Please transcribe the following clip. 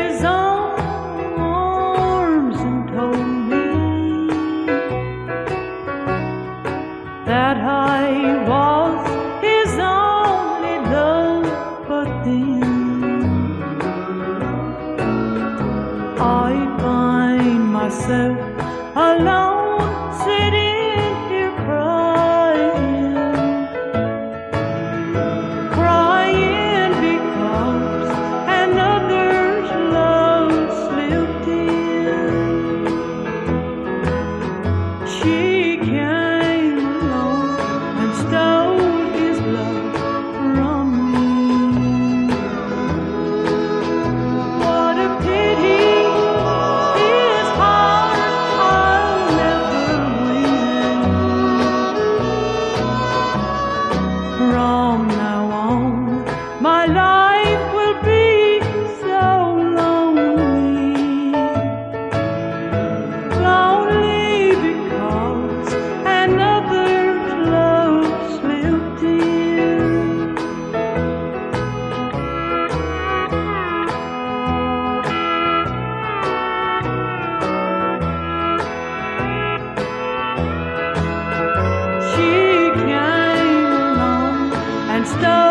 his arms and told me that I was his only love. But then I find myself alone. stars.